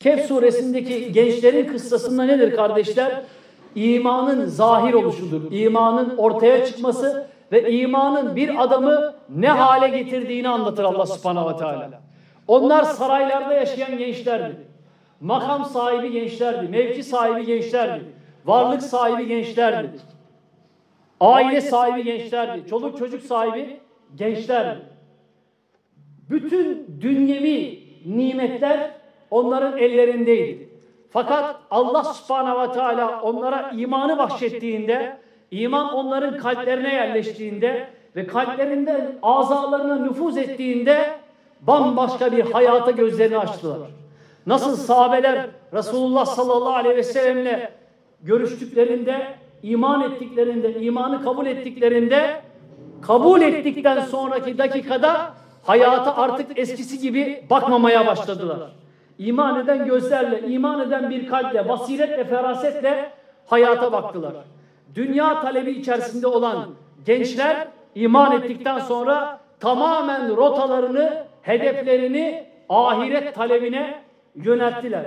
Kehf suresindeki gençlerin kıssasında nedir kardeşler? İmanın zahir oluşudur. İmanın ortaya çıkması ve imanın bir adamı ne hale getirdiğini anlatır Allah subhanahu ve teala. Onlar saraylarda yaşayan gençlerdi. Makam sahibi gençlerdi. Mevki sahibi gençlerdi. Varlık sahibi gençlerdi. Aile sahibi gençlerdi. Çoluk çocuk sahibi gençlerdi. Bütün dünyevi nimetler onların ellerindeydi. Fakat Allah subhanahu ve teala onlara imanı bahşettiğinde, iman onların kalplerine yerleştiğinde ve kalplerinden azalarına nüfuz ettiğinde bambaşka bir hayata gözlerini açtılar. Nasıl sahabeler Resulullah sallallahu aleyhi ve sellemle görüştüklerinde, iman ettiklerinde, imanı kabul ettiklerinde, kabul ettikten sonraki dakikada hayata artık eskisi gibi bakmamaya başladılar. İman eden gözlerle, iman eden bir kalple, basiretle, ferasetle hayata baktılar. Dünya talebi içerisinde olan gençler iman ettikten sonra tamamen rotalarını, hedeflerini ahiret talebine yönelttiler.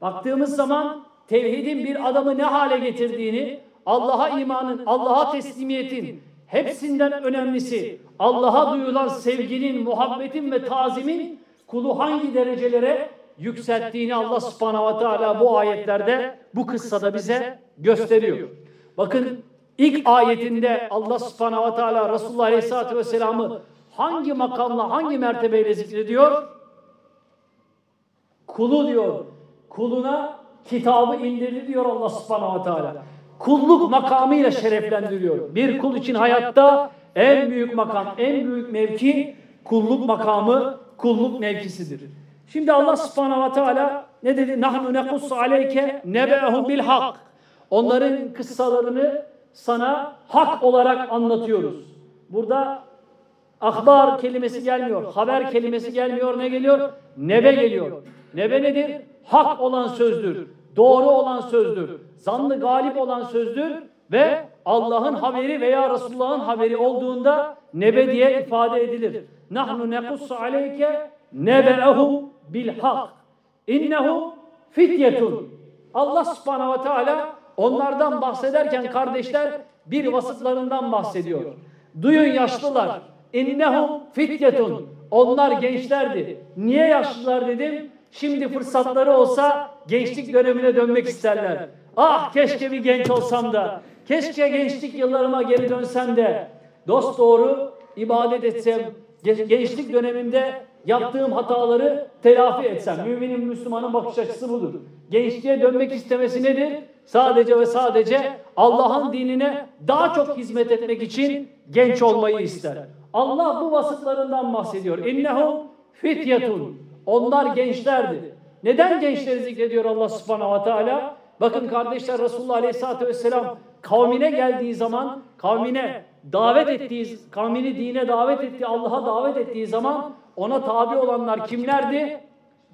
Baktığımız zaman tevhidin bir adamı ne hale getirdiğini, Allah'a imanın, Allah'a teslimiyetin hepsinden önemlisi Allah'a duyulan sevginin, muhabbetin ve tazimin kulu hangi derecelere yükselttiğini Allah subhanahu ve teala bu ayetlerde, bu kıssada bize gösteriyor. Bakın ilk ayetinde Allah subhanahu ve teala Resulullah aleyhissalatü vesselam'ı hangi makamla, hangi mertebeyle zikrediyor? Kulu diyor. Kuluna kitabı indirdi diyor Allah subhanahu ve teala. Kulluk makamıyla şereflendiriyor. Bir kul için hayatta en büyük makam, en büyük mevki kulluk makamı, kulluk mevkisidir. Şimdi Allah subhanahu ve teala ne dedi? Nahnu nekussu aleyke nebe'ehum bil hak. Onların kıssalarını sana hak olarak anlatıyoruz. Burada Akbar kelimesi gelmiyor. Haber kelimesi gelmiyor. Ne geliyor? Nebe geliyor. Nebe nedir? Hak olan sözdür. Doğru olan sözdür. Zanlı galip olan sözdür ve Allah'ın haberi veya Resulullah'ın haberi olduğunda nebe diye ifade edilir. Nahnu nekussu aleyke nebe'ehu bil hak. İnnehu fityetun. Allah subhanahu ve teala onlardan bahsederken kardeşler bir vasıflarından bahsediyor. Duyun yaşlılar. İnnehum fityetun. Onlar gençlerdi. Niye yaşlılar dedim? Şimdi fırsatları olsa gençlik dönemine dönmek isterler. Ah keşke bir genç olsam da. Keşke gençlik yıllarıma geri dönsem de. Dost doğru ibadet etsem. Gençlik döneminde yaptığım hataları telafi etsem. Müminin, Müslümanın bakış açısı budur. Gençliğe dönmek istemesi nedir? Sadece ve sadece Allah'ın dinine daha çok hizmet etmek için genç olmayı ister. Allah bu vasıflarından bahsediyor. İnnehum fityetun. Onlar gençlerdi. Neden gençleri zikrediyor Allah subhanahu ve teala? Bakın kardeşler Resulullah aleyhissalatü vesselam kavmine geldiği zaman kavmine davet ettiği, kavmini dine davet ettiği, Allah'a davet ettiği zaman ona tabi olanlar kimlerdi?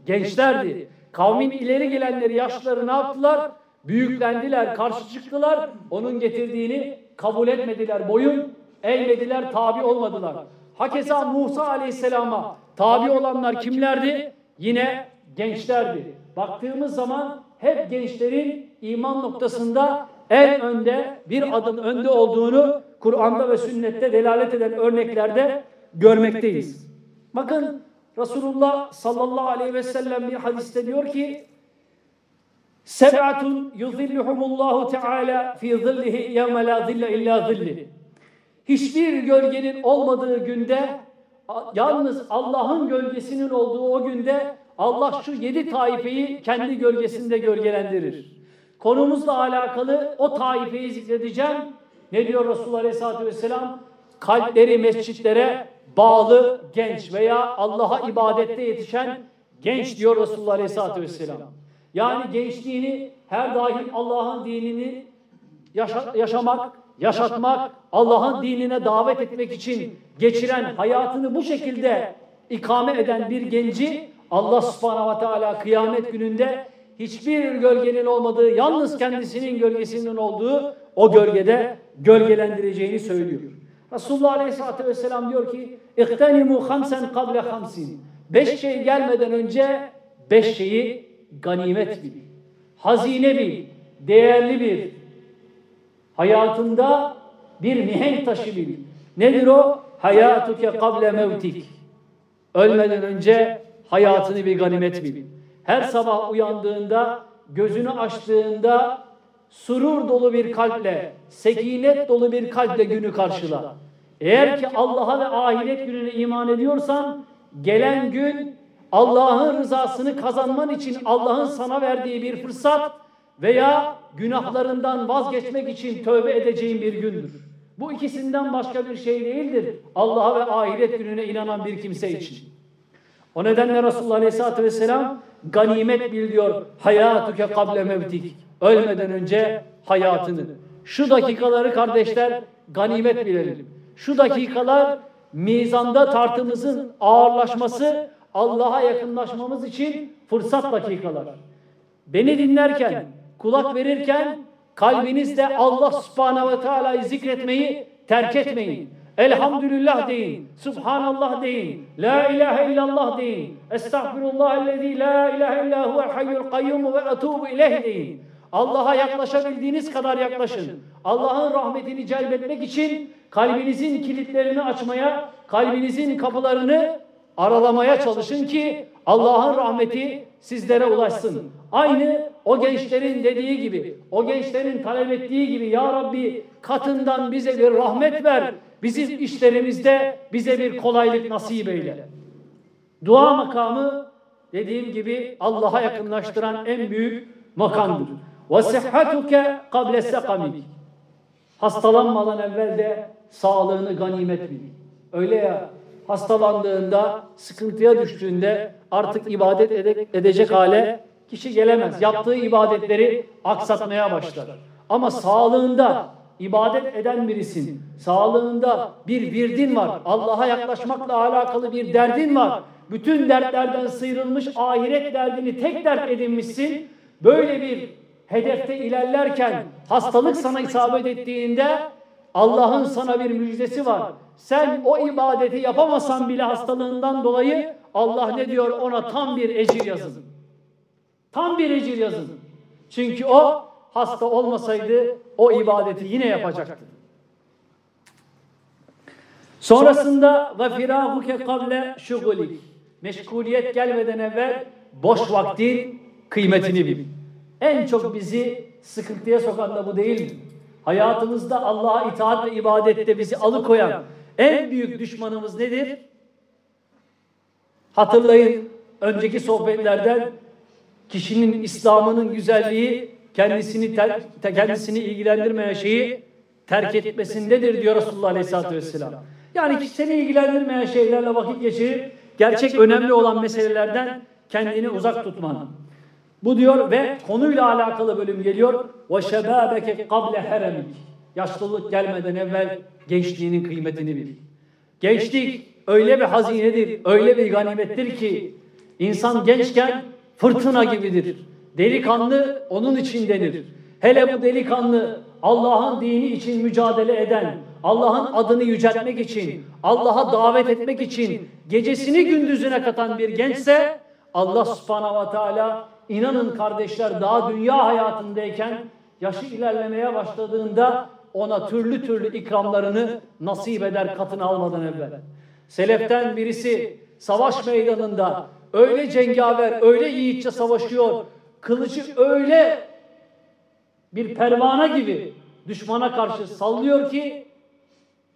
Gençlerdi. Kavmin ileri gelenleri, yaşlıları ne yaptılar? Büyüklendiler, karşı çıktılar. Onun getirdiğini kabul etmediler. Boyun eğmediler, tabi olmadılar. Hakeza Musa aleyhisselama tabi olanlar kimlerdi? Yine gençlerdi. Baktığımız zaman hep gençlerin iman noktasında en önde, bir adım önde olduğunu Kur'an'da ve sünnette delalet eden örneklerde görmekteyiz. Bakın Resulullah sallallahu aleyhi ve sellem bir hadiste diyor ki Seb'atun yuzilluhumullahu teala fi zillihi yevme la zille illa zilli. Hiçbir gölgenin olmadığı günde yalnız Allah'ın gölgesinin olduğu o günde Allah şu yedi taifeyi kendi gölgesinde gölgelendirir. Konumuzla alakalı o taifeyi zikredeceğim. Ne diyor Resulullah Aleyhisselatü Vesselam? Kalpleri mescitlere bağlı genç veya Allah'a ibadette yetişen genç diyor Resulullah Aleyhisselatü Vesselam. Yani gençliğini her daim Allah'ın dinini yaşa yaşamak, yaşatmak, Allah'ın dinine davet etmek için geçiren hayatını bu şekilde ikame eden bir genci Allah subhanahu ve teala kıyamet gününde hiçbir gölgenin olmadığı, yalnız kendisinin gölgesinin olduğu o gölgede gölgelendireceğini söylüyor. Resulullah Aleyhisselatü Vesselam diyor ki اِغْتَنِمُوا خَمْسًا قَبْلَ خَمْسٍ Beş şey gelmeden önce beş şeyi ganimet bil. Hazine bil. Değerli bir. Hayatında bir mihenk taşı bil. Nedir o? Hayatuke kable mevtik. Ölmeden önce hayatını bir ganimet bil. Her sabah uyandığında, gözünü açtığında surur dolu bir kalple, sekinet dolu bir kalple günü karşıla. Eğer ki Allah'a ve ahiret gününe iman ediyorsan, gelen gün Allah'ın rızasını kazanman için Allah'ın sana verdiği bir fırsat veya günahlarından vazgeçmek için tövbe edeceğin bir gündür. Bu ikisinden başka bir şey değildir. Allah'a ve ahiret gününe inanan bir kimse için. O nedenle Resulullah Aleyhisselatü Vesselam ganimet bil diyor. Hayatuke kable mevtik. Ölmeden önce hayatını. Şu dakikaları kardeşler ganimet bilelim. Şu dakikalar mizanda tartımızın ağırlaşması, Allah'a yakınlaşmamız için fırsat dakikalar. Beni dinlerken, kulak verirken kalbinizde Allah subhanahu ve teala'yı zikretmeyi terk etmeyin. Elhamdülillah deyin. Subhanallah deyin. La ilahe illallah deyin. Estağfirullahellezî la ilahe illa huvel hayyul kayyum ve etubu ileyh deyin. Allah'a yaklaşabildiğiniz kadar yaklaşın. Allah'ın rahmetini celbetmek için kalbinizin kilitlerini açmaya, kalbinizin kapılarını aralamaya çalışın ki Allah'ın rahmeti sizlere ulaşsın. Aynı o gençlerin dediği gibi, o gençlerin talep ettiği gibi Ya Rabbi katından bize bir rahmet ver. Bizim işlerimizde bize bir kolaylık nasip eyle. Dua makamı dediğim gibi Allah'a yakınlaştıran en büyük makamdır. Ve sıhhatuke kable sekamik. Hastalanmadan evvel de sağlığını ganimet bil. Öyle ya hastalandığında, sıkıntıya düştüğünde artık ibadet ede edecek hale kişi gelemez. Yaptığı ibadetleri aksatmaya başlar. Ama sağlığında ibadet eden birisin. Sağlığında bir virdin var. Allah'a yaklaşmakla alakalı bir derdin var. Bütün dertlerden sıyrılmış ahiret derdini tek dert edinmişsin. Böyle bir hedefte ilerlerken hastalık sana isabet ettiğinde Allah'ın sana bir müjdesi var. Sen o ibadeti yapamasan bile hastalığından dolayı Allah ne diyor ona tam bir ecir yazın. Tam bir ecir yazın. Çünkü o hasta olmasaydı o ibadeti yine yapacaktı. Sonrasında ve firahuke kable şugulik. Meşguliyet gelmeden evvel boş vaktin kıymetini bil. En çok bizi sıkıntıya sokan da bu değil mi? Hayatımızda Allah'a itaat ve ibadette bizi alıkoyan en büyük düşmanımız nedir? Hatırlayın önceki sohbetlerden kişinin İslam'ının güzelliği kendisini ter, kendisini ilgilendirmeyen şeyi terk etmesindedir diyor Resulullah Aleyhisselatü Vesselam. Yani seni ilgilendirmeyen şeylerle vakit geçirip gerçek önemli olan meselelerden kendini uzak tutman. Bu diyor ve konuyla alakalı bölüm geliyor. Ve şebabeke kable heremik. Yaşlılık gelmeden evvel gençliğinin kıymetini bil. Gençlik öyle bir hazinedir, öyle bir ganimettir ki insan gençken fırtına gibidir. Delikanlı onun için denir. Hele bu delikanlı Allah'ın dini için mücadele eden, Allah'ın adını yüceltmek için, Allah'a davet etmek için gecesini gündüzüne katan bir gençse Allah subhanahu ve teala inanın kardeşler daha dünya hayatındayken yaşı ilerlemeye başladığında ona türlü türlü ikramlarını nasip eder katını almadan evvel. Seleften birisi savaş meydanında öyle cengaver, öyle yiğitçe savaşıyor. Kılıcı öyle bir pervana gibi düşmana karşı sallıyor ki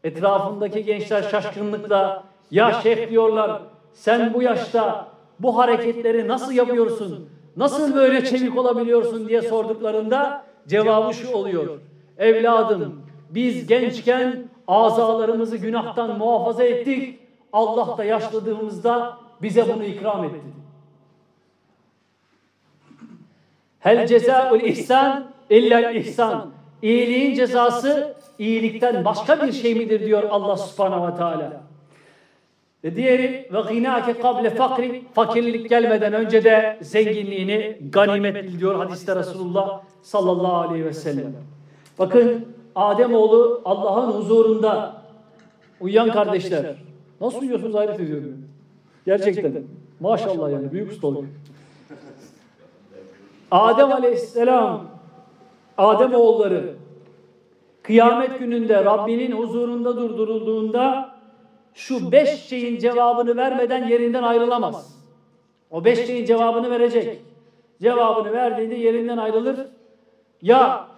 etrafındaki gençler şaşkınlıkla ya şeyh diyorlar sen bu yaşta bu hareketleri nasıl yapıyorsun? Nasıl böyle çevik olabiliyorsun diye sorduklarında cevabı şu oluyor. Evladım biz gençken azalarımızı günahtan muhafaza ettik. Allah da yaşladığımızda bize bunu ikram etti. Hel cezaul ihsan illa ihsan. İyiliğin cezası iyilikten başka bir şey midir diyor Allah subhanahu ve teala. Ve diğeri ve gînâke kable fakri fakirlik gelmeden önce de zenginliğini ganimet diyor hadiste Resulullah sallallahu aleyhi ve sellem. Bakın Ademoğlu Allah'ın huzurunda uyuyan kardeşler. Nasıl uyuyorsunuz hayret ediyorum. Gerçekten. Maşallah yani büyük ustalık. Adem Aleyhisselam, Adem oğulları kıyamet gününde Rabbinin huzurunda durdurulduğunda şu beş şeyin cevabını vermeden yerinden ayrılamaz. O beş şeyin cevabını verecek. Cevabını verdiğinde yerinden ayrılır. Ya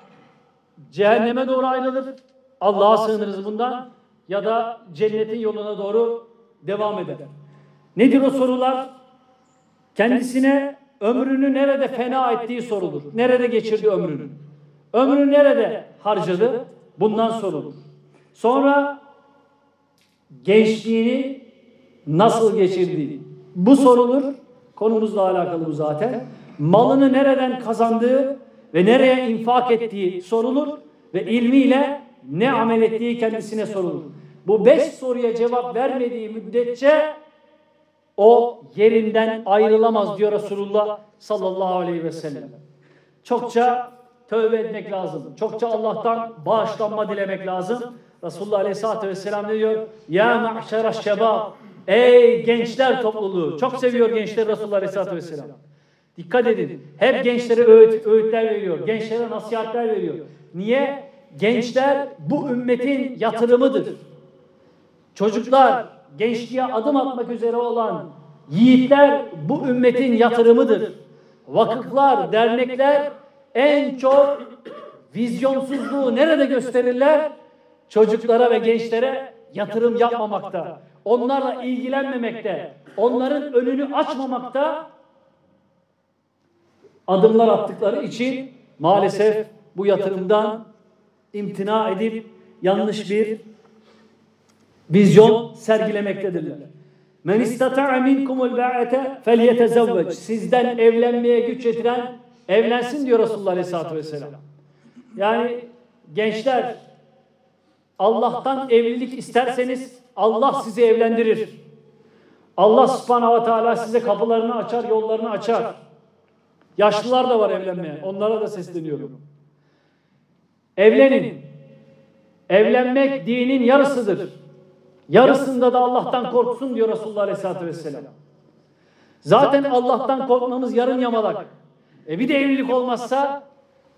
cehenneme doğru ayrılır. Allah'a sığınırız bundan. Ya da cennetin yoluna doğru devam eder. Nedir o sorular? Kendisine ömrünü nerede fena ettiği sorulur. Nerede geçirdi ömrünü? Ömrünü nerede harcadı? Bundan sorulur. Sonra gençliğini nasıl geçirdiği. Bu sorulur. Konumuzla alakalı bu zaten. Malını nereden kazandığı ve nereye infak ettiği sorulur ve ilmiyle ne amel ettiği kendisine sorulur. Bu beş soruya cevap vermediği müddetçe o yerinden ayrılamaz diyor Resulullah sallallahu aleyhi ve sellem. Çokça tövbe etmek lazım. Çokça Allah'tan bağışlanma dilemek lazım. Resulullah aleyhissalatü vesselam ne diyor? Ya ma'şera şebab Ey gençler topluluğu. Çok seviyor gençler Resulullah aleyhissalatü vesselam. Dikkat edin. Hep gençlere öğüt, öğütler veriyor. Gençlere nasihatler veriyor. Niye? Gençler bu ümmetin yatırımıdır. Çocuklar, gençliğe adım atmak üzere olan yiğitler bu ümmetin yatırımıdır. Vakıflar, dernekler en çok vizyonsuzluğu nerede gösterirler? Çocuklara ve gençlere yatırım yapmamakta, onlarla ilgilenmemekte, onların önünü açmamakta adımlar attıkları için maalesef bu yatırımdan imtina edip yanlış bir vizyon sergilemektedirler. Men istata'a minkumul ba'ate felyetezevvec. Sizden evlenmeye güç yetiren evlensin diyor Resulullah Aleyhisselatü Vesselam. Yani gençler Allah'tan evlilik isterseniz Allah sizi evlendirir. Allah subhanahu ve teala size kapılarını açar, yollarını açar. Yaşlılar da var evlenmeye. Onlara da sesleniyorum. Evlenin. Evlenmek dinin yarısıdır. Yarısında da Allah'tan korksun diyor Resulullah Aleyhisselatü Vesselam. Zaten Allah'tan korkmamız yarım yamalak. E bir de evlilik olmazsa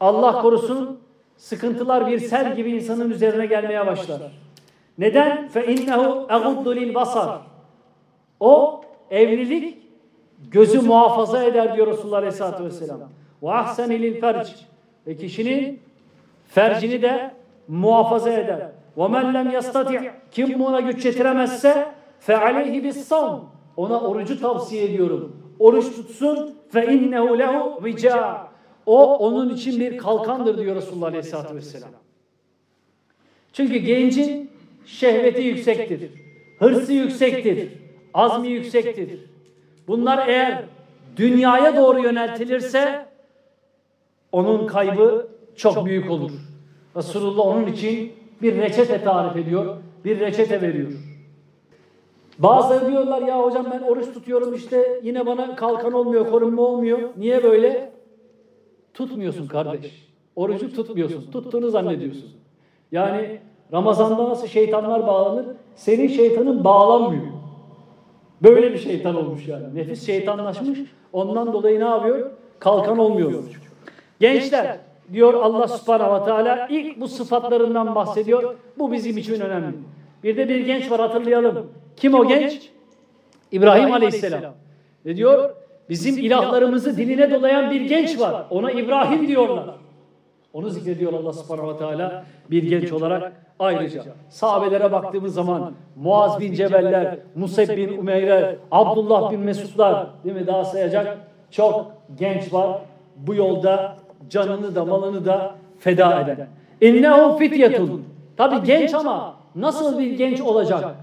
Allah korusun sıkıntılar bir sel gibi insanın üzerine gelmeye başlar. Neden? Fe innehu eguddu lil basar. O evlilik gözü muhafaza eder diyor Resulullah Aleyhisselatü Vesselam. Ve ahseni lil ferc. Ve kişinin fercini de muhafaza eder. Ve men lem yastati' kim buna güç yetiremezse fe aleyhi bis Ona orucu tavsiye ediyorum. Oruç tutsun fe innehu lehu vica. O onun için bir kalkandır diyor Resulullah Aleyhisselatü Vesselam. Çünkü gencin şehveti yüksektir. Hırsı yüksektir. Azmi yüksektir. Bunlar eğer dünyaya doğru yöneltilirse onun kaybı çok büyük olur. Resulullah onun için bir reçete tarif ediyor, bir reçete veriyor. Bazıları diyorlar ya hocam ben oruç tutuyorum işte yine bana kalkan olmuyor, korunma olmuyor. Niye böyle? Tutmuyorsun kardeş. Orucu tutmuyorsun. Tuttuğunu zannediyorsun. Yani Ramazan'da nasıl şeytanlar bağlanır? Senin şeytanın bağlanmıyor. Böyle bir şeytan olmuş yani. Nefis şeytanlaşmış. Ondan dolayı ne yapıyor? Kalkan olmuyor. Gençler diyor Allah subhanahu ve teala ilk bu sıfatlarından bahsediyor. Bu bizim için önemli. Bir de bir genç var hatırlayalım. Kim o genç? İbrahim aleyhisselam. Ne diyor? Bizim ilahlarımızı diline dolayan bir genç var. Ona İbrahim diyorlar. Onu zikrediyor Allah subhanahu ve teala bir genç olarak ayrıca. Sahabelere baktığımız zaman Muaz bin Cebeller, Museb bin Umeyre, Abdullah bin Mesudlar değil mi daha sayacak çok genç var. Bu yolda canını da malını da feda eden. İnnehu fityetun. Tabi genç ama nasıl bir genç olacak?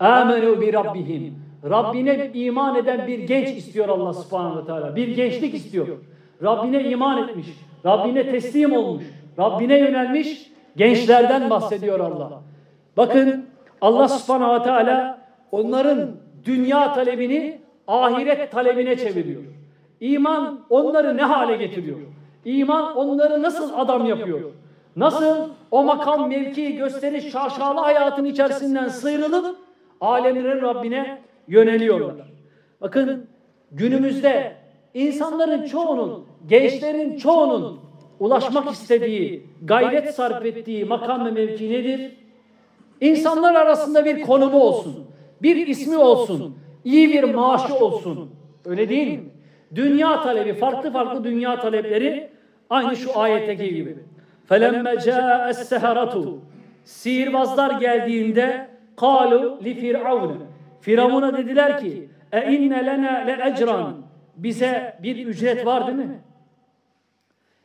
Amenu bi rabbihim. Rabbine iman eden bir genç istiyor Allah subhanahu teala. Bir gençlik istiyor. Rabbine iman etmiş. Rabbine teslim olmuş. Rabbine yönelmiş gençlerden bahsediyor Allah. Bakın Allah subhanahu teala onların dünya talebini ahiret talebine çeviriyor. İman onları ne hale getiriyor? İman onları nasıl adam yapıyor? Nasıl o makam, mevki, gösteriş, şaşalı hayatın içerisinden sıyrılıp alemlerin Rabbine yöneliyorlar. Bakın günümüzde insanların çoğunun, gençlerin çoğunun ulaşmak istediği, gayret sarf ettiği makam ve mevki nedir? İnsanlar arasında bir konumu olsun, bir ismi olsun, iyi bir maaşı olsun. Öyle değil mi? Dünya talebi, farklı farklı dünya talepleri aynı şu ayetteki gibi. فَلَمَّ جَاءَ السَّهَرَةُ Sihirbazlar geldiğinde قَالُوا لِفِرْعَوْنَ Firavun'a dediler ki e inne lena le ecran bize bir ücret var değil mi?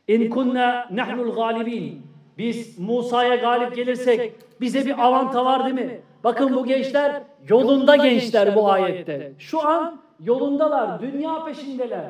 İn kunna nahnul galibin biz Musa'ya galip gelirsek bize bir avanta var değil mi? Bakın bu gençler yolunda gençler bu ayette. Şu an yolundalar, dünya peşindeler.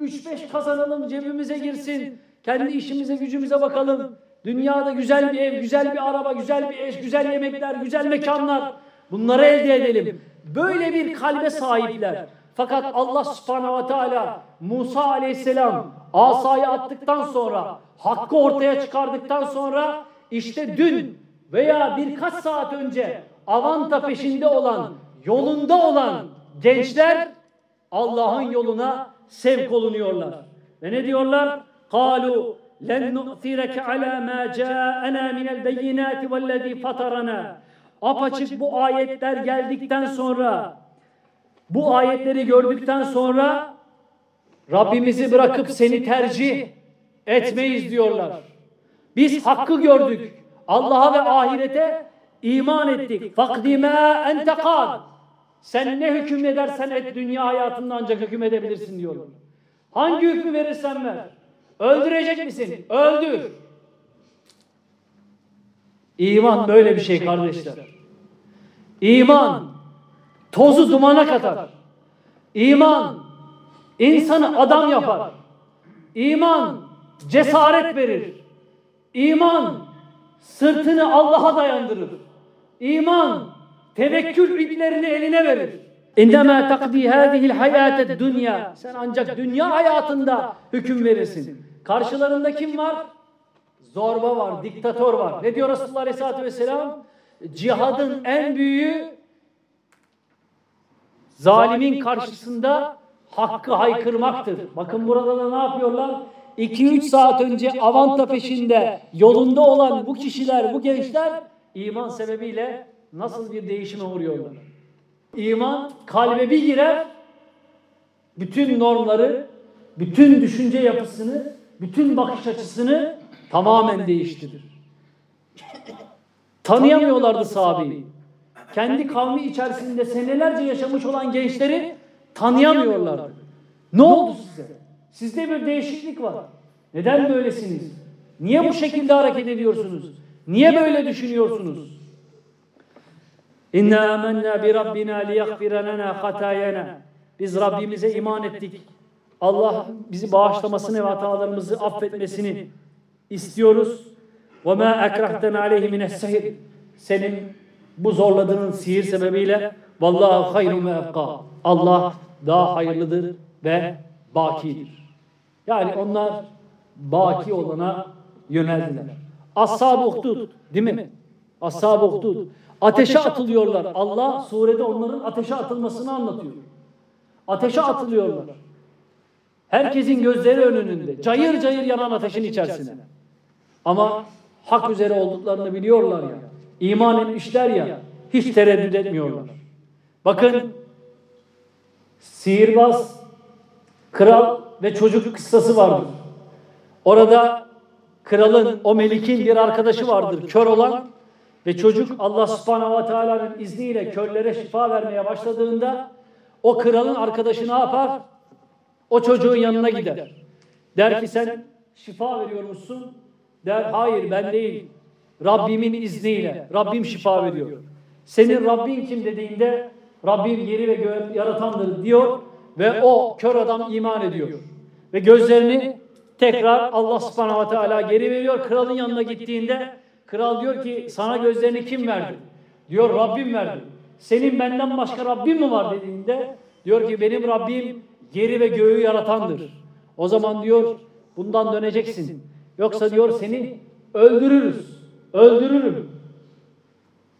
3-5 kazanalım cebimize girsin. Kendi işimize gücümüze bakalım. Dünyada güzel bir ev, güzel bir araba, güzel bir eş, güzel yemekler, güzel mekanlar. Bunları elde edelim Böyle bir kalbe sahipler. Fakat Allah subhanahu ve teala Musa aleyhisselam asayı attıktan sonra hakkı ortaya çıkardıktan sonra işte dün veya birkaç saat önce avanta peşinde olan yolunda olan gençler Allah'ın yoluna sevk olunuyorlar. Ve ne diyorlar? قالوا لن نؤثرك على ما جاءنا من البينات والذي فطرنا apaçık bu ayetler geldikten sonra bu ayetleri gördükten sonra Rabbimizi bırakıp seni tercih etmeyiz diyorlar. Biz hakkı gördük. Allah'a ve ahirete iman ettik. Fakdime ente kad. Sen ne hüküm edersen et dünya hayatında ancak hüküm edebilirsin diyorlar. Hangi hükmü verirsen ver. Öldürecek misin? Öldür. İman böyle bir şey kardeşler. İman tozu dumana katar. İman insanı adam yapar. İman cesaret verir. İman sırtını Allah'a dayandırır. İman tevekkül iplerini eline verir. İnnemâ takdî hâzihil hayâted dünya. Sen ancak dünya hayatında hüküm verirsin. Karşılarında kim var? Zorba var, diktatör var. Ne diyor Resulullah Aleyhisselatü Vesselam? Cihadın en büyüğü zalimin karşısında hakkı haykırmaktır. Bakın burada da ne yapıyorlar? 2-3 saat önce avanta peşinde yolunda olan bu kişiler, bu gençler iman sebebiyle nasıl bir değişime uğruyorlar? İman kalbe bir girer, bütün normları, bütün düşünce yapısını, bütün bakış açısını tamamen değiştirir. Tanıyamıyorlardı sahabeyi. Kendi kavmi içerisinde senelerce yaşamış olan gençleri tanıyamıyorlardı. Ne oldu size? Sizde bir değişiklik var. Neden böylesiniz? Niye bu şekilde hareket ediyorsunuz? Niye böyle düşünüyorsunuz? İnna amennâ bi rabbina liyaghfira lana hatayana. Biz Rabbimize iman ettik. Allah bizi bağışlamasını ve hatalarımızı affetmesini istiyoruz. Ve ma ekrahtena aleyhi mine sihir. Senin bu zorladığın sihir sebebiyle vallahu hayrun ve ebqa. Allah daha hayırlıdır ve bakidir. Yani onlar baki olana yöneldiler. Ashab-ı Uhdud değil mi? Ashab-ı Uhdud. Ateşe atılıyorlar. Allah surede onların ateşe atılmasını anlatıyor. Ateşe atılıyorlar. Herkesin gözleri önünde. Cayır cayır yanan ateşin içerisine. Ama hak üzere olduklarını biliyorlar ya. İman etmişler ya. Hiç tereddüt etmiyorlar. Bakın sihirbaz, kral ve çocuk kıssası vardır. Orada kralın, o melikin bir arkadaşı vardır. Kör olan ve çocuk Allah subhanahu ve teala'nın izniyle körlere şifa vermeye başladığında o kralın arkadaşı ne yapar? O çocuğun yanına gider. Der ki sen şifa veriyor musun? Der hayır ben değil. Rabbimin izniyle. Rabbim şifa veriyor. Senin Rabbin kim dediğinde Rabbim yeri ve göğü yaratandır diyor ve o kör adam iman ediyor. Ve gözlerini tekrar Allah subhanahu ve teala geri veriyor. Kralın yanına gittiğinde kral diyor ki sana gözlerini kim verdi? Diyor Rabbim verdi. Senin benden başka Rabbim mi var dediğinde diyor ki benim Rabbim yeri ve göğü yaratandır. O zaman diyor bundan döneceksin. Yoksa diyor seni öldürürüz. Öldürürüm.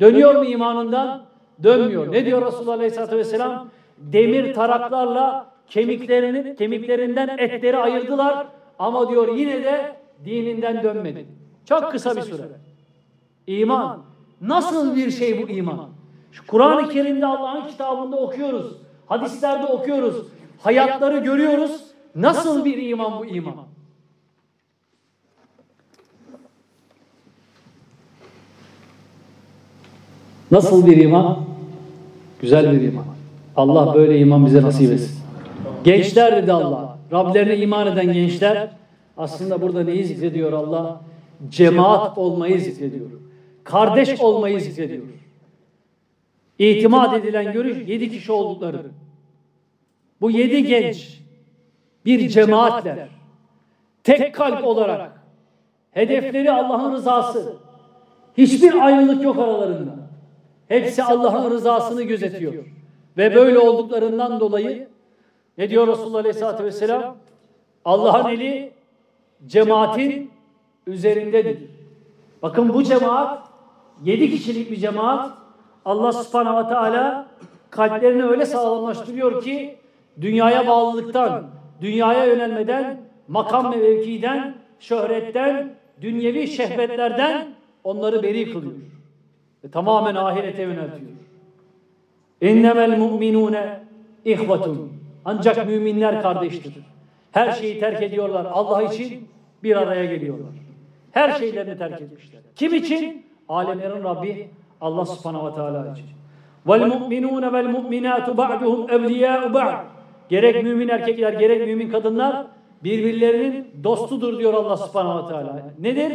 Dönüyor mu imanından? Dönmüyor. Ne diyor Resulullah Aleyhisselatü Vesselam? Demir taraklarla kemiklerini, kemiklerinden etleri ayırdılar ama diyor yine de dininden dönmedi. Çok kısa bir süre. İman. Nasıl bir şey bu iman? Kur'an-ı Kerim'de Allah'ın kitabında okuyoruz. Hadislerde okuyoruz. Hayatları görüyoruz. Nasıl bir iman bu iman? Nasıl bir iman? Güzel bir iman. Allah böyle iman bize nasip etsin. Gençler dedi Allah. Rablerine iman eden gençler aslında burada neyi zikrediyor Allah? Cemaat olmayı zikrediyor. Kardeş olmayı zikrediyor. İtimat edilen görüş yedi kişi oldukları. Bu yedi genç bir cemaatler. Tek kalp olarak hedefleri Allah'ın rızası. Hiçbir ayrılık yok aralarında. Hepsi Allah'ın rızasını gözetiyor. Ve böyle olduklarından dolayı ne diyor Resulullah Aleyhisselatü Vesselam? Allah'ın eli cemaatin üzerindedir. Bakın bu cemaat yedi kişilik bir cemaat Allah subhanahu ve teala kalplerini öyle sağlamlaştırıyor ki dünyaya bağlılıktan, dünyaya yönelmeden, makam ve mevkiden, şöhretten, dünyevi şehvetlerden onları beri kılıyor. Ve tamamen ahirete yöneltiyor. İnnemel mu'minune ihvetun. Ancak müminler kardeştir. Her şeyi terk ediyorlar. Allah için bir araya geliyorlar. Her şeylerini terk etmişler. Kim için? Alemlerin Rabbi Allah subhanahu ve teala için. Vel mu'minune vel mu'minatu ba'duhum evliya'u ba'd. Gerek mümin erkekler gerek mümin kadınlar birbirlerinin dostudur diyor Allah subhanahu ve teala. Nedir?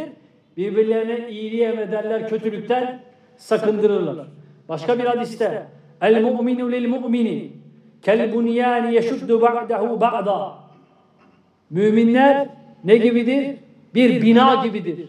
Birbirlerine iyiliği emrederler, kötülükten sakındırırlar. Başka bir hadiste El mu'minu lil mu'mini kel bunyani yeşuddu ba'dahu ba'da. Müminler ne gibidir? Bir bina gibidir.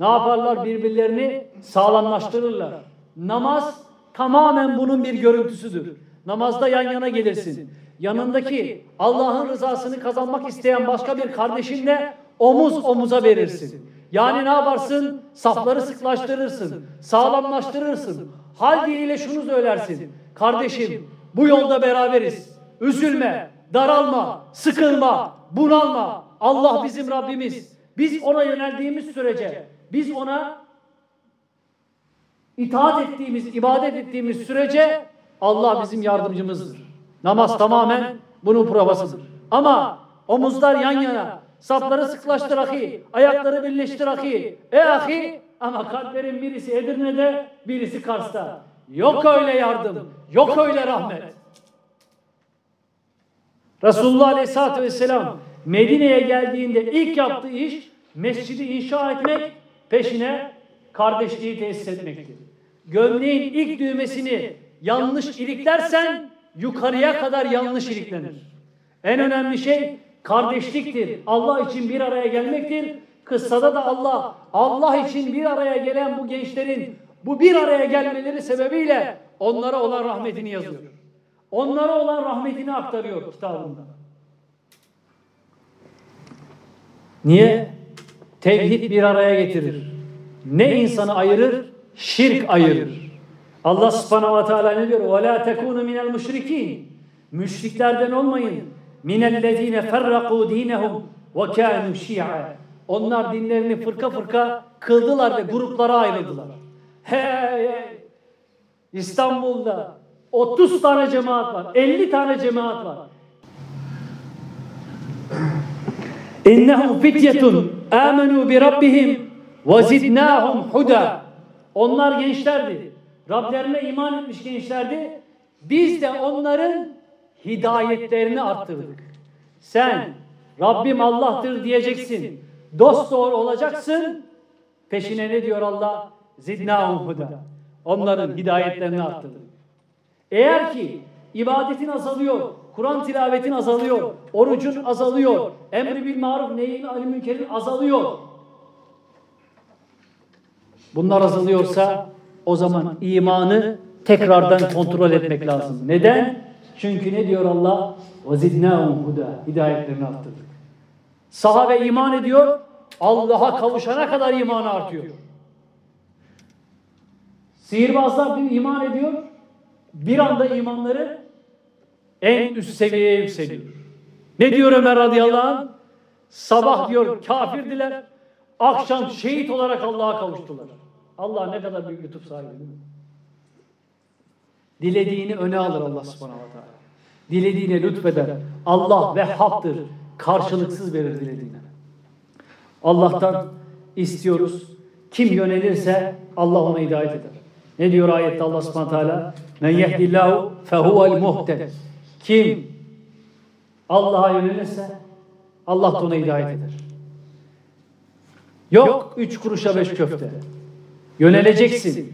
Ne yaparlar? Birbirlerini sağlamlaştırırlar. Namaz tamamen bunun bir görüntüsüdür. Namazda yan yana gelirsin. Yanındaki Allah'ın rızasını kazanmak isteyen başka bir kardeşinle omuz omuza verirsin. Yani ne yaparsın? Safları sıklaştırırsın, sağlamlaştırırsın. Hal diliyle şunu söylersin. Kardeşim bu yolda beraberiz. Üzülme, daralma, sıkılma, bunalma. Allah bizim Rabbimiz. Biz ona yöneldiğimiz sürece, biz ona itaat ettiğimiz, ibadet ettiğimiz sürece Allah bizim yardımcımızdır. Namaz tamamen bunun provasıdır. Ama omuzlar yan yana, Safları sıklaştır ahi. Ayakları birleştir ahi. E ahi ama kalplerin birisi Edirne'de birisi Kars'ta. Yok öyle yardım. Yok öyle rahmet. Resulullah Aleyhisselatü Vesselam Medine'ye geldiğinde ilk yaptığı iş mescidi inşa etmek peşine kardeşliği tesis etmekti. Gömleğin ilk düğmesini yanlış iliklersen yukarıya kadar yanlış iliklenir. En önemli şey kardeşliktir. Allah için bir araya gelmektir. Kıssada da Allah, Allah için bir araya gelen bu gençlerin bu bir araya gelmeleri sebebiyle onlara olan rahmetini yazıyor. Onlara olan rahmetini aktarıyor kitabında. Niye? Tevhid bir araya getirir. Ne insanı ayırır? Şirk ayırır. Allah subhanahu ve teala ne diyor? وَلَا تَكُونُ مِنَ الْمُشْرِك۪ينَ Müşriklerden olmayın minellezine ferraku dinehum ve kânû şi'a. Onlar dinlerini fırka fırka kıldılar ve gruplara ayrıldılar. Hey, hey. İstanbul'da 30 tane cemaat var. 50 tane cemaat var. İnnehum fityetun amenu bi rabbihim ve zidnahum huda. Onlar gençlerdi. Rablerine iman etmiş gençlerdi. Biz de onların hidayetlerini arttırdık. Sen Rabbim Allah'tır diyeceksin. Dost doğru olacaksın. Peşine ne diyor Allah? Zidnâhum huda. Onların hidayetlerini arttırdık. Eğer ki ibadetin azalıyor, Kur'an tilavetin azalıyor, orucun azalıyor, emri bil maruf neyin alim münkerin azalıyor. Bunlar azalıyorsa o zaman imanı tekrardan kontrol etmek lazım. Neden? Çünkü ne diyor Allah? وَزِدْنَاهُمْ huda Hidayetlerini arttırdık. Sahabe iman ediyor, Allah'a kavuşana kadar imanı artıyor. Sihirbazlar bir iman ediyor, bir anda imanları en üst seviyeye yükseliyor. Ne diyor Ömer radıyallahu anh? Sabah diyor kafirdiler. Akşam şehit olarak Allah'a kavuştular. Allah ne kadar büyük lütuf sahibi değil mi? Dilediğini öne alır Allah subhanahu wa ta'ala. Dilediğine lütfeder. Allah ve haktır. Karşılıksız verir dilediğine. Allah'tan istiyoruz. Kim yönelirse Allah ona hidayet eder. Ne diyor ayette Allah subhanahu wa ta'ala? Men yehdillahu fehuvel muhted. Kim Allah'a yönelirse Allah da ona hidayet eder. Yok üç kuruşa beş köfte. Yöneleceksin.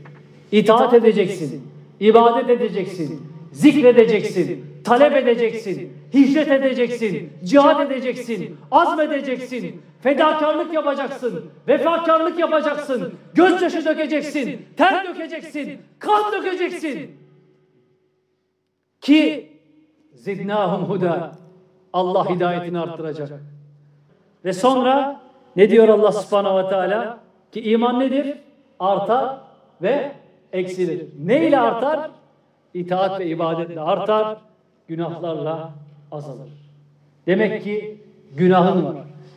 itaat edeceksin. İbadet edeceksin. Zikredeceksin. Talep edeceksin. Hicret edeceksin. Cihad edeceksin. Azmedeceksin. Fedakarlık yapacaksın. Vefakarlık yapacaksın. Gözyaşı dökeceksin. Ter dökeceksin. Kan dökeceksin. Ki zidnahum huda. Allah hidayetini arttıracak. Ve sonra ne diyor Allah subhanahu ve teala? Ki iman nedir? Artar ve eksilir. Ne ile artar? İtaat ve ibadetle artar, günahlarla azalır. Demek ki günahın var.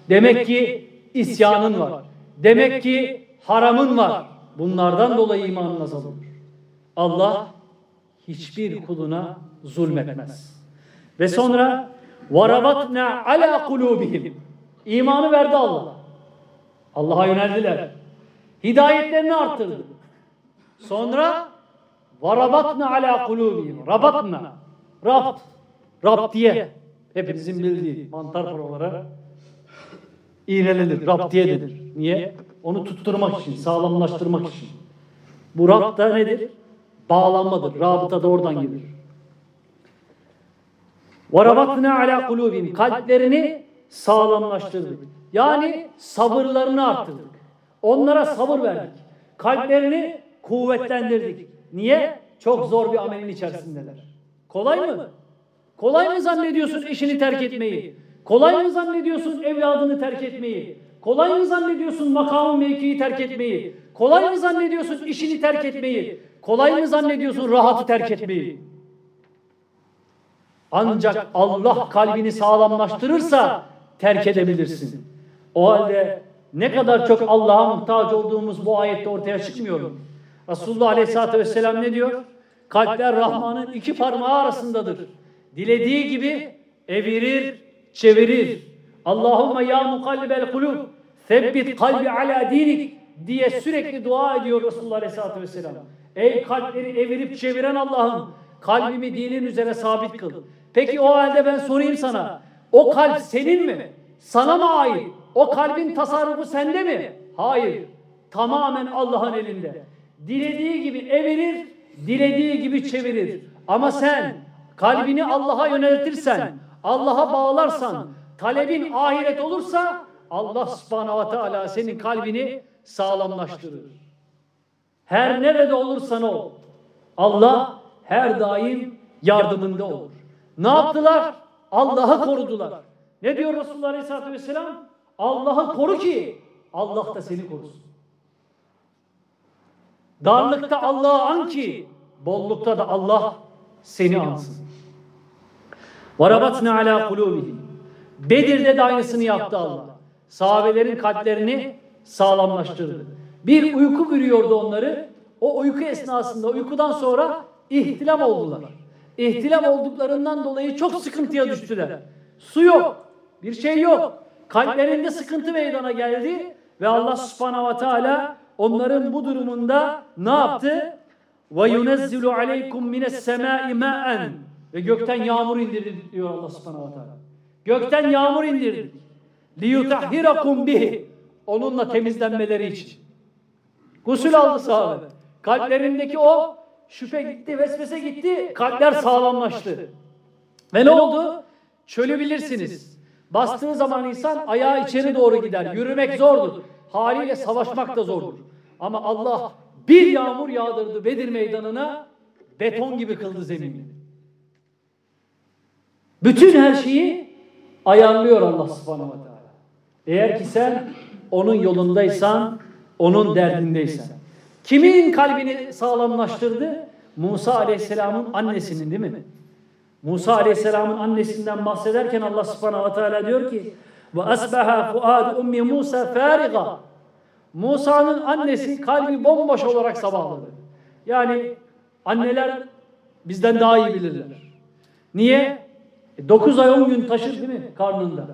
Demek ki isyanın var. Demek ki haramın var. Bunlardan dolayı imanın azalır. Allah hiçbir kuluna zulmetmez. Ve sonra varabatna ala kulubihim. İmanı verdi Allah. Allah'a yöneldiler. Hidayetlerini arttırdı. Sonra varabatna ala kulubihim. Rabatna. Rabt. Raptiye. Hepinizin bildiği mantar proları iğnelenir. Raptiye denir. Niye? Onu tutturmak için, sağlamlaştırmak için. Bu rapt da nedir? Bağlanmadır. Rabıta da oradan gelir. وَرَبَطْنَا ala kulubim Kalplerini sağlamlaştırdık. Yani sabırlarını arttırdık. Onlara sabır verdik. Kalplerini kuvvetlendirdik. Niye? Çok zor bir amelin içerisindeler. Kolay mı? Kolay mı zannediyorsun eşini terk etmeyi? Kolay mı zannediyorsun evladını terk etmeyi? Kolay mı zannediyorsun makamı mevkiyi terk etmeyi? Kolay mı zannediyorsun işini terk etmeyi? Kolay mı zannediyorsun rahatı terk etmeyi? Ancak Allah kalbini sağlamlaştırırsa terk edebilirsin. O halde ne kadar çok Allah'a muhtaç olduğumuz bu ayette ortaya çıkmıyor mu? Resulullah Aleyhisselatü Vesselam ne diyor? Kalpler Rahman'ın iki parmağı arasındadır. Dilediği gibi evirir, çevirir. Allahümme ya mukallibel kulub sebbit kalbi ala dinik diye sürekli dua ediyor Resulullah Aleyhisselatü Vesselam. Ey kalpleri evirip çeviren Allah'ım kalbimi dinin üzere sabit kıl. Peki o halde ben sorayım sana. O kalp senin mi? Sana mı ait? O kalbin tasarrufu sende mi? Hayır. Tamamen Allah'ın elinde. Dilediği gibi evirir, dilediği gibi çevirir. Ama sen kalbini Allah'a yöneltirsen, Allah'a bağlarsan, talebin ahiret olursa Allah subhanahu teala senin kalbini sağlamlaştırır. Her nerede olursan ol. Allah her daim yardımında olur. Ne yaptılar? Allah'ı korudular. Ne diyor Resulullah Aleyhisselatü Vesselam? Allah'ı koru ki Allah da seni korusun. Darlıkta Allah'ı an ki bollukta da Allah seni ansın. Varabatna ala kulubihim. Bedir'de de aynısını yaptı Allah. Sahabelerin kalplerini sağlamlaştırdı. Bir uyku bürüyordu onları. O uyku esnasında uykudan sonra ihtilam oldular. İhtilam olduklarından dolayı çok sıkıntıya düştüler. Su yok, bir şey yok. Kalplerinde sıkıntı meydana geldi ve Allah subhanahu ve teala onların bu durumunda ne yaptı? Ve yunezzilu aleykum mines semai ma'en ve gökten yağmur indirdi diyor Allah subhanahu ve teala. Gökten yağmur indirdi. Liyutahhirakum bihi. Onunla temizlenmeleri için. Gusül aldı sahabe. Kalplerindeki o şüphe gitti, vesvese gitti, kalpler sağlamlaştı. Ve ne oldu? Çölü bilirsiniz. Bastığı zaman insan ayağı içeri doğru gider. Yürümek zordur. Haliyle savaşmak da zordur. Ama Allah bir yağmur yağdırdı Bedir meydanına, beton gibi kıldı zemini. Bütün her şeyi ayarlıyor Allah subhanahu wa ta'ala. Eğer ki sen onun yolundaysan, onun derdindeysen. Kimin kalbini sağlamlaştırdı? Musa Aleyhisselam'ın annesinin değil mi? Musa Aleyhisselam'ın annesinden bahsederken Allah subhanahu teala diyor ki ve asbaha fuad ummi Musa fariga Musa'nın annesi kalbi bomboş olarak sabahladı. Yani anneler bizden daha iyi bilirler. Niye? 9 ay 10 gün taşır değil mi karnında?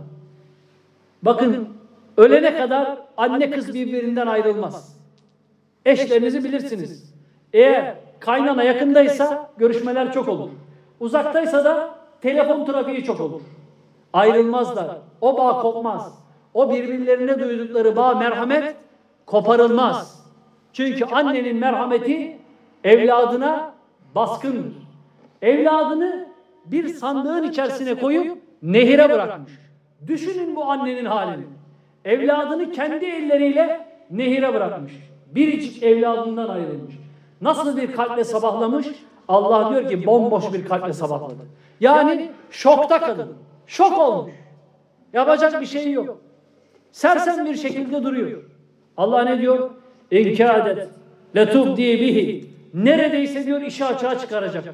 Bakın ölene kadar anne kız birbirinden ayrılmaz. Eşlerinizi bilirsiniz. Eğer kaynana yakındaysa görüşmeler çok olur. Uzaktaysa da telefon trafiği çok olur. Ayrılmazlar. O bağ kopmaz. O birbirlerine duydukları bağ merhamet koparılmaz. Çünkü annenin merhameti evladına baskındır. Evladını bir sandığın içerisine koyup nehire bırakmış. Düşünün bu annenin halini. Evladını kendi elleriyle nehire bırakmış. Biricik evladından ayrılmış. Nasıl bir kalple sabahlamış? Allah diyor ki bomboş bir kalple sabahladı. Yani şokta kadın. Şok olmuş. Yapacak bir şey yok. Sersem bir şekilde duruyor. Allah ne diyor? İnkâdet letubdi bihi. Neredeyse diyor işi açığa çıkaracaktı.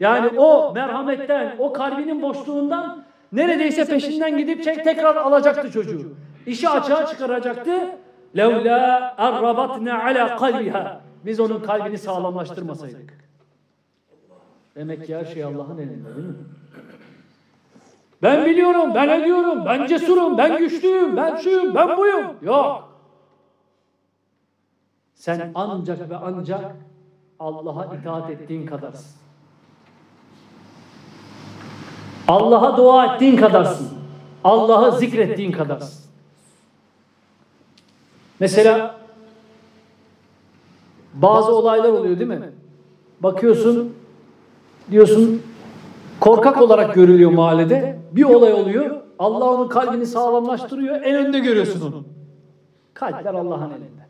Yani o merhametten, o kalbinin boşluğundan neredeyse peşinden gidip tekrar alacaktı çocuğu. İşi açığa çıkaracaktı. Levla errabatna ala kalbiha. Biz onun kalbini sağlamlaştırmasaydık. Demek ki her şey Allah'ın elinde değil mi? Ben biliyorum, ben ediyorum, ben cesurum, ben güçlüyüm, ben şuyum, ben buyum. Yok. Sen ancak ve ancak Allah'a itaat ettiğin kadarsın. Allah'a dua ettiğin kadarsın. Allah'ı zikrettiğin kadarsın. Mesela bazı olaylar oluyor değil mi? Bakıyorsun diyorsun korkak olarak görülüyor mahallede. Bir olay oluyor. Allah onun kalbini sağlamlaştırıyor. En önde görüyorsun onu. Kalpler Allah'ın elinde.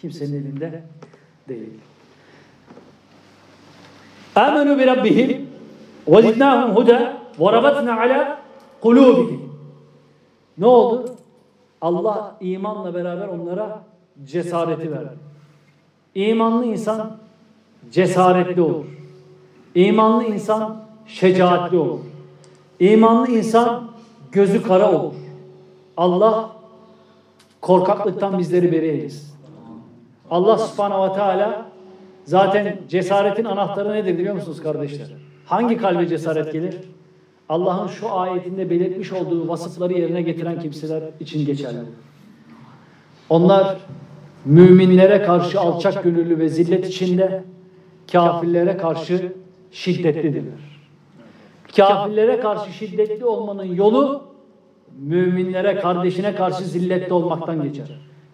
Kimsenin elinde değil. Amenu bi rabbihim ve zidnahum huda ve rabatna ala kulubihim. Ne oldu? Allah imanla beraber onlara cesareti verdi. İmanlı insan cesaretli olur. İmanlı insan şecaatli olur. İmanlı insan gözü kara olur. Allah korkaklıktan bizleri beri eylesin. Allah subhanahu ve teala zaten cesaretin anahtarı nedir biliyor musunuz kardeşler? Hangi kalbe cesaret gelir? Allah'ın şu ayetinde belirtmiş olduğu vasıfları yerine getiren kimseler için geçerli. Onlar müminlere karşı alçak gönüllü ve zillet içinde, kafirlere karşı şiddetlidirler. Kafirlere karşı şiddetli olmanın yolu müminlere, kardeşine karşı zilletli olmaktan geçer.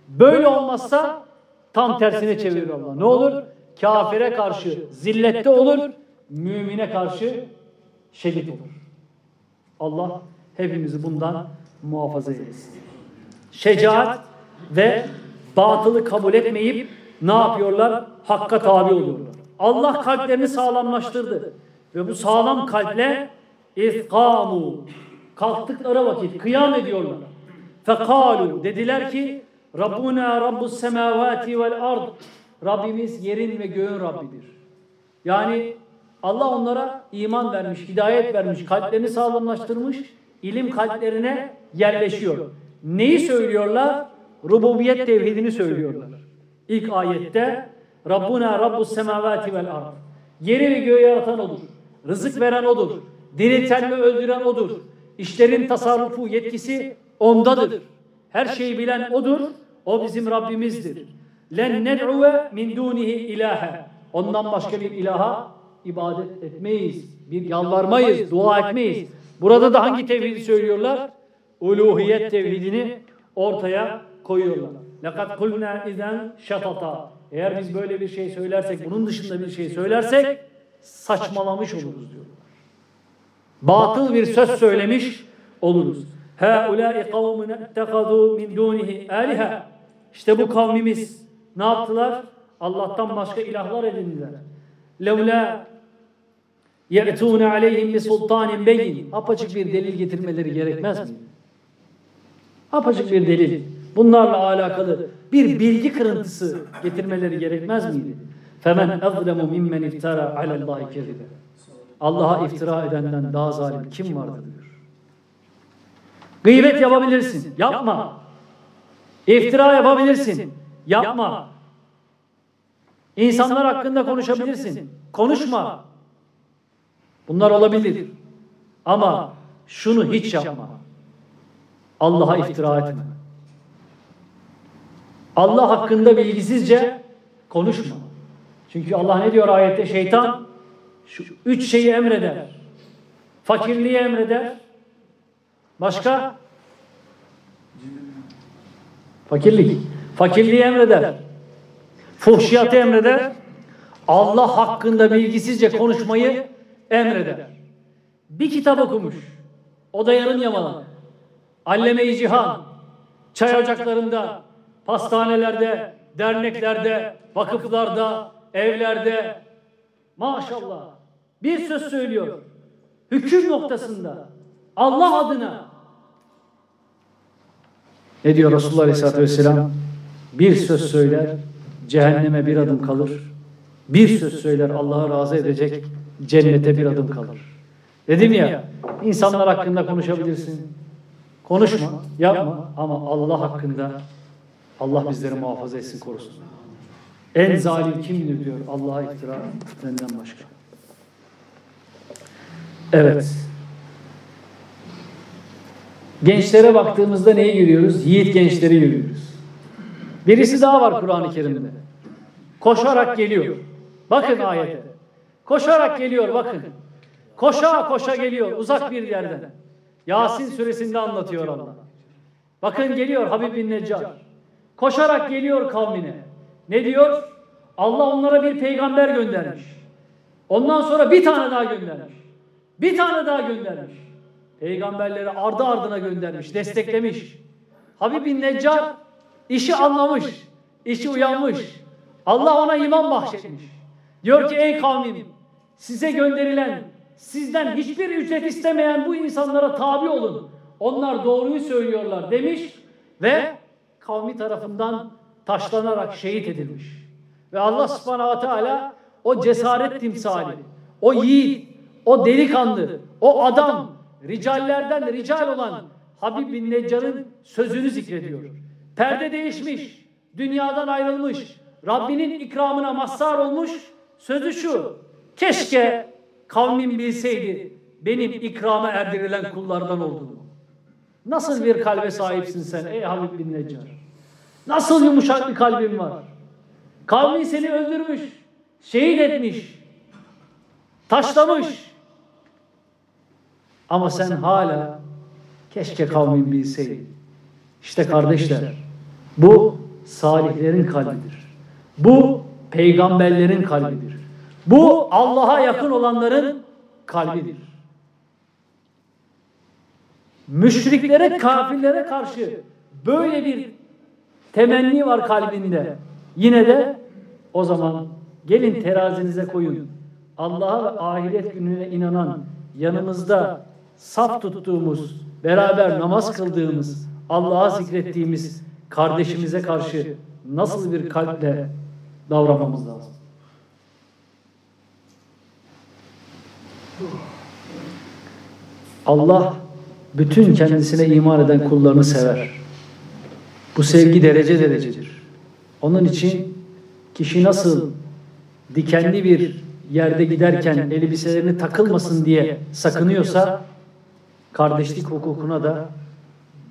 Böyle olmazsa tam tersine çevirir Allah. Ne olur? Kafire karşı zillette olur, mümine karşı şiddet olur. Allah hepimizi bundan muhafaza eylesin. Şecaat ve batılı kabul etmeyip ne yapıyorlar? Hakka tabi oluyorlar. Allah kalplerini sağlamlaştırdı. Ve bu sağlam kalple ifkamu kalktıkları vakit kıyam ediyorlar. Fekalu dediler ki Rabbuna Rabbus semavati vel ard Rabbimiz yerin ve göğün Rabbidir. Yani Allah onlara iman vermiş, hidayet vermiş, kalplerini sağlamlaştırmış, ilim kalplerine yerleşiyor. Neyi söylüyorlar? Rububiyet tevhidini söylüyorlar. İlk ayette Rabbuna Rabbus semavati vel ard. Yeri ve göğü yaratan odur. Rızık veren odur. Dirilten ve öldüren odur. İşlerin tasarrufu yetkisi ondadır. Her şeyi bilen odur. O bizim Rabbimizdir. Len ned'uve min dunihi ilahe. Ondan başka bir ilaha ibadet etmeyiz. Bir yalvarmayız, dua etmeyiz. Burada da hangi tevhidi söylüyorlar? Uluhiyet tevhidini ortaya koyuyorlar. Lekad kulna izen şatata. Eğer biz böyle bir şey söylersek, bunun dışında bir şey söylersek saçmalamış oluruz diyor. Batıl bir söz söylemiş oluruz. Haulâi kavmun ettekadû min dûnihi âliha. İşte bu kavmimiz ne yaptılar? Allah'tan başka ilahlar edindiler. Levlâ ye'tûne aleyhim bi sultanin beyin. Apaçık bir delil getirmeleri gerekmez mi? Apaçık bir delil. Bunlarla alakalı bir bilgi kırıntısı getirmeleri gerekmez miydi? Femen azlemu mimmen iftara alallahi kezibe. Allah'a iftira edenden daha zalim kim vardır diyor. Gıybet yapabilirsin. Yapma. İftira yapabilirsin. Yapma. İnsanlar hakkında konuşabilirsin. Konuşma. Bunlar olabilir. Ama şunu hiç yapma. Allah'a iftira etme. Allah hakkında bilgisizce konuşma. Çünkü Allah ne diyor ayette? Şeytan şu üç şeyi emreder. Fakirliği emreder. Başka? Fakirlik. Fakirliği emreder. Fuhşiyatı emreder. Allah hakkında bilgisizce konuşmayı emreder. Bir kitap okumuş. O da yarım yamalak. Alleme-i Cihan. Çay ocaklarında, pastanelerde, derneklerde, vakıflarda, evlerde. Maşallah. Bir söz söylüyor. Hüküm noktasında. Allah adına. Ne diyor Resulullah Aleyhisselatü Vesselam? Bir söz söyler, cehenneme bir adım kalır. Bir söz söyler, Allah'ı razı edecek, cennete bir adım kalır. Dedim ya, insanlar hakkında konuşabilirsin. Konuşma, yapma ama Allah hakkında Allah bizleri muhafaza etsin, korusun. En zalim kimdir diyor Allah'a iftira benden başka. Evet. Gençlere baktığımızda neyi görüyoruz? Yiğit gençleri görüyoruz. Birisi daha var Kur'an-ı Kerim'de. Koşarak geliyor. Bakın ayete. Koşarak geliyor bakın. Koşa koşa geliyor uzak bir yerden. Yasin suresinde anlatıyor Allah. Bakın geliyor Habib bin Neccar. Koşarak geliyor kavmine. Ne diyor? Allah onlara bir peygamber göndermiş. Ondan sonra bir tane daha göndermiş. Bir tane daha göndermiş. Peygamberleri ardı ardına göndermiş, desteklemiş. Habib bin Neccar işi anlamış, işi uyanmış. Allah ona iman bahşetmiş. Diyor ki ey kavmim size gönderilen, sizden hiçbir ücret istemeyen bu insanlara tabi olun. Onlar doğruyu söylüyorlar demiş ve kavmi tarafından taşlanarak şehit edilmiş. Ve Allah subhanahu teala o cesaret timsali, o yiğit, o delikanlı, o adam, ricallerden rical olan Habib bin Neccar'ın sözünü zikrediyor. Perde değişmiş, dünyadan ayrılmış, Rabbinin ikramına mazhar olmuş, sözü şu, keşke kavmim bilseydi benim ikrama erdirilen kullardan olduğunu. Nasıl bir kalbe sahipsin sen ey Habib bin Neccar? Nasıl yumuşak bir kalbin var? Kavmin seni öldürmüş, şehit etmiş, taşlamış. Ama sen hala keşke kavmin bilseydi. İşte kardeşler, bu salihlerin kalbidir. Bu peygamberlerin kalbidir. Bu Allah'a yakın olanların kalbidir. Müşriklere, kafirlere karşı böyle bir temenni var kalbinde. Yine de o zaman gelin terazinize koyun. Allah'a ve ahiret gününe inanan, yanımızda saf tuttuğumuz, beraber namaz kıldığımız, Allah'a zikrettiğimiz kardeşimize karşı nasıl bir kalple davranmamız lazım. Allah bütün kendisine iman eden kullarını sever. Bu sevgi derece derecedir. Onun için kişi nasıl dikenli bir yerde giderken elbiselerini takılmasın diye sakınıyorsa kardeşlik hukukuna da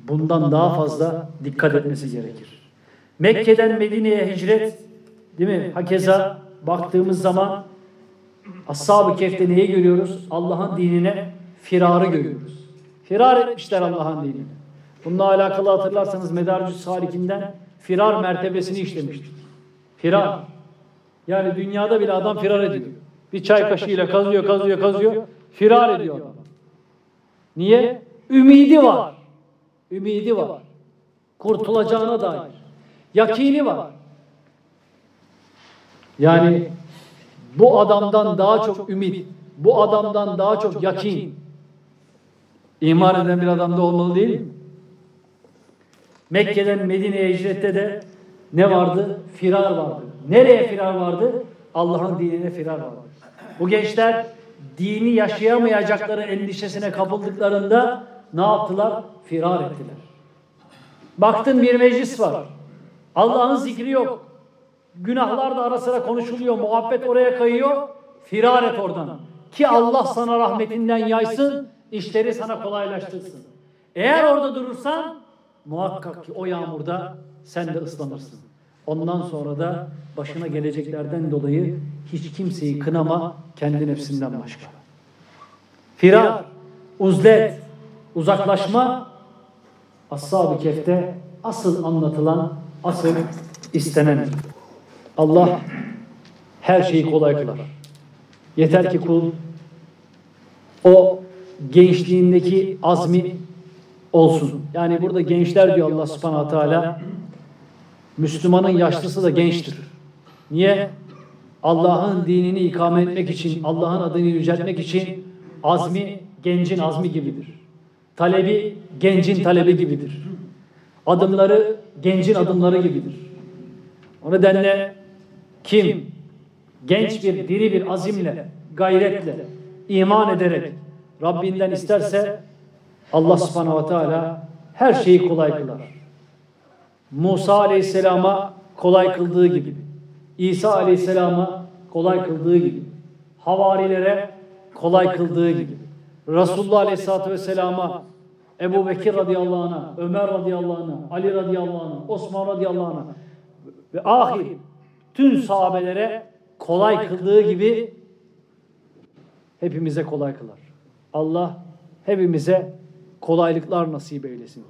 bundan daha fazla dikkat etmesi gerekir. Mekke'den Medine'ye hicret değil mi? Hakeza baktığımız zaman Ashab-ı Kehf'te neyi görüyoruz? Allah'ın dinine firarı görüyoruz. Firar etmişler Allah'ın dinine. Bununla alakalı hatırlarsanız Medarcü Salik'inden firar mertebesini işlemiştik. Firar. Yani dünyada bile adam firar ediyor. Bir çay kaşığıyla kazıyor, kazıyor, kazıyor. Firar ediyor. Niye? Ümidi var. Ümidi var. Kurtulacağına dair. Yakini var. Yani bu adamdan daha çok ümit, bu adamdan daha çok yakin iman eden bir adamda olmalı değil mi? Mekke'den Medine'ye hicrette de ne vardı? Firar vardı. Nereye firar vardı? Allah'ın dinine firar vardı. Bu gençler dini yaşayamayacakları endişesine kapıldıklarında ne yaptılar? Firar ettiler. Baktın bir meclis var. Allah'ın zikri yok. Günahlar da ara sıra konuşuluyor. Muhabbet oraya kayıyor. Firar et oradan. Ki Allah sana rahmetinden yaysın. işleri sana kolaylaştırsın. Eğer orada durursan muhakkak ki o yağmurda sen de ıslanırsın. Ondan sonra da başına geleceklerden dolayı hiç kimseyi kınama kendi nefsinden başka. Firar, uzlet, uzaklaşma Ashab-ı Kehf'te asıl anlatılan, asıl istenen. Allah her şeyi kolay kılar. Yeter ki kul o gençliğindeki azmi olsun. Yani burada gençler diyor Allah subhanahu teala. Müslümanın yaşlısı da gençtir. Niye? Allah'ın dinini ikame etmek için, Allah'ın adını yüceltmek için azmi gencin azmi gibidir. Talebi gencin talebi gibidir. Adımları gencin adımları gibidir. O nedenle kim genç bir diri bir azimle, gayretle, iman ederek Rabbinden isterse Allah subhanahu ve teala her şeyi kolay kılar. Musa aleyhisselama kolay kıldığı gibi, İsa aleyhisselama kolay kıldığı gibi, havarilere kolay kıldığı gibi, Resulullah aleyhisselatü vesselama, Ebu Bekir radıyallahu anh'a, Ömer radıyallahu anh'a, Ali radıyallahu anh'a, Osman radıyallahu anh'a ve ahir tüm sahabelere kolay kıldığı gibi hepimize kolay kılar. Allah hepimize kolaylıklar nasip eylesin.